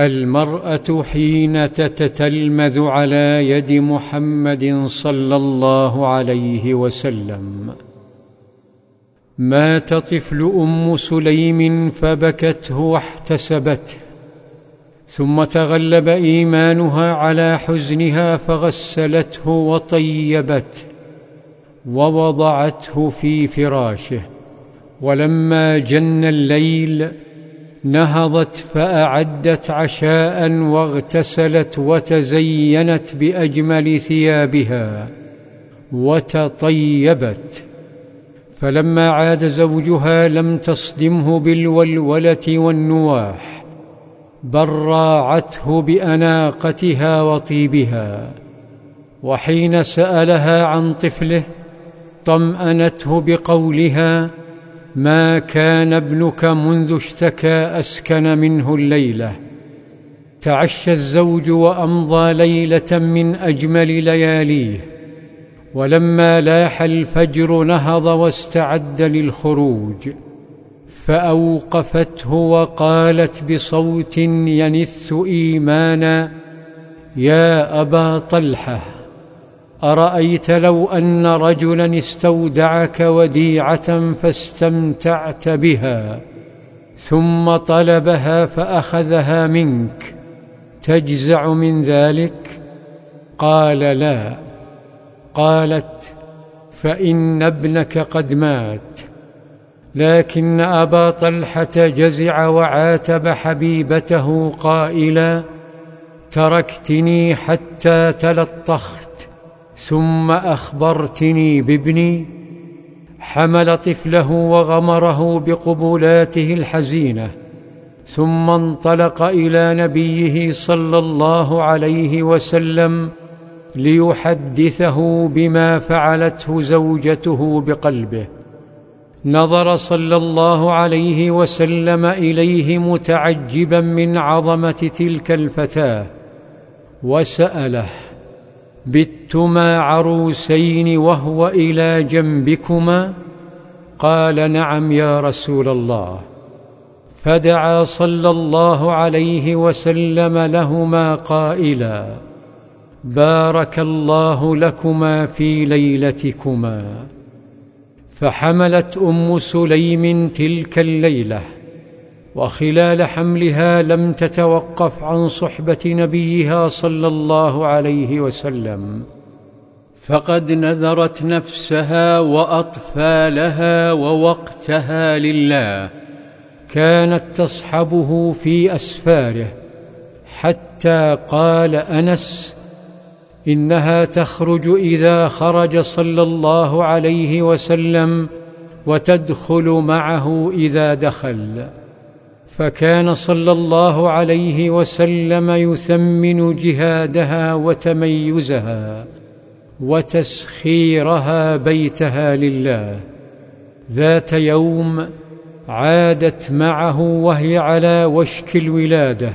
المرأة حين تتتلمذ على يد محمد صلى الله عليه وسلم. مات طفل أم سليم فبكته واحتسبته ثم تغلب إيمانها على حزنها فغسلته وطيبته ووضعته في فراشه. ولما جن الليل نهضت فأعدت عشاء واغتسلت وتزينت بأجمل ثيابها وتطيبت. فلما عاد زوجها لم تصدمه بالولولة والنواح بل راعته بأناقتها وطيبها. وحين سألها عن طفله طمأنته بقولها ما كان ابنك منذ اشتكى أسكن منه الليلة. تعشى الزوج وأمضى ليلة من أجمل لياليه. ولما لاح الفجر نهض واستعد للخروج. فأوقفته وقالت بصوت ينث إيمانا يا أبا طلحة أرأيت لو أن رجلا استودعك وديعة فاستمتعت بها ثم طلبها فأخذها منك تجزع من ذلك؟ قال لا. قالت فإن ابنك قد مات لكن أبا طلحة جزع وعاتب حبيبته قائلا تركتني حتى تلطخت. ثم أخبرتني بابني حمل طفله وغمره بقبلاته الحزينة ثم انطلق إلى نبيه صلى الله عليه وسلم ليحدثه بما فعلته زوجته بقلبه. نظر صلى الله عليه وسلم إليه متعجبا من عظمة تلك الفتاة وسأله بتما عروسين وهو إلى جنبكما قال نعم يا رسول الله فدعا صلى الله عليه وسلم لهما قائلا بارك الله لكما في ليلتكما فحملت ام سليم تلك الليلة وخلال حملها لم تتوقف عن صحبة نبيها صلى الله عليه وسلم. فقد نذرت نفسها وأطفالها ووقتها لله. كانت تصحبه في أسفاره. حتى قال أنس إنها تخرج إذا خرج صلى الله عليه وسلم وتدخل معه إذا دخل. فكان صلى الله عليه وسلم يثمن جهادها وتميزها وتسخيرها بيتها لله. ذات يوم عادت معه وهي على وشك الولادة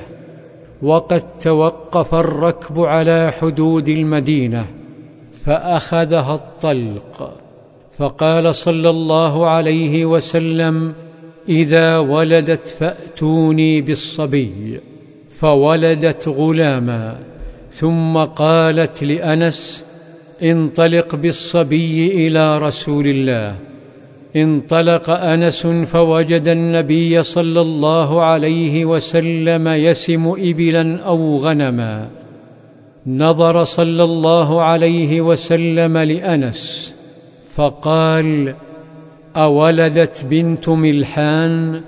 وقد توقف الركب على حدود المدينة فأخذها الطلق. فقال صلى الله عليه وسلم إذا ولدت فأتوني بالصبي فولدت غلاما ثم قالت لأنس انطلق بالصبي إلى رسول الله. انطلق أنس فوجد النبي صلى الله عليه وسلم يسم إبلا أو غنما. نظر صلى الله عليه وسلم لأنس فقال أولدت بنت ملحان؟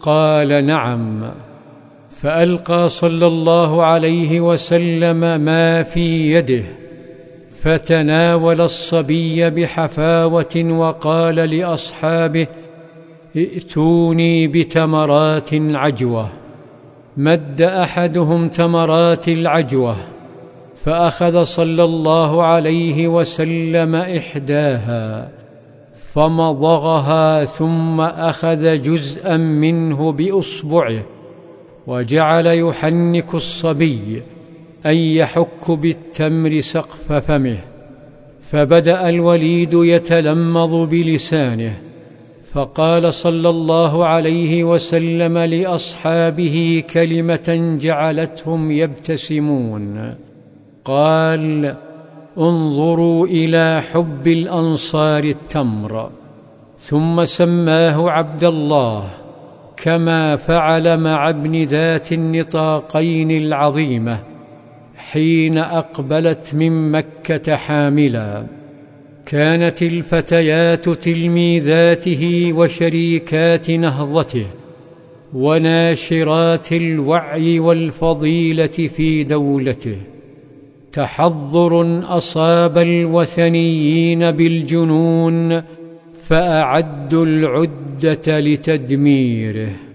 قال نعم. فألقى صلى الله عليه وسلم ما في يده فتناول الصبي بحفاوة وقال لأصحابه ائتوني بتمرات عجوة. مد أحدهم تمرات العجوة فأخذ صلى الله عليه وسلم إحداها. فمضغها ثم أخذ جزءا منه بأصبعه وجعل يحنك الصبي أن يحك بالتمر سقف فمه فبدأ الوليد يتلمض بلسانه فقال صلى الله عليه وسلم لأصحابه كلمة جعلتهم يبتسمون. قال انظروا إلى حب الأنصار التمر ثم سماه عبد الله كما فعل مع ابن ذات النطاقين العظيمة حين أقبلت من مكة حاملا. كانت الفتيات تلميذاته وشريكات نهضته وناشرات الوعي والفضيلة في دولته. تحضر أصاب الوثنيين بالجنون فأعدوا العدة لتدميره.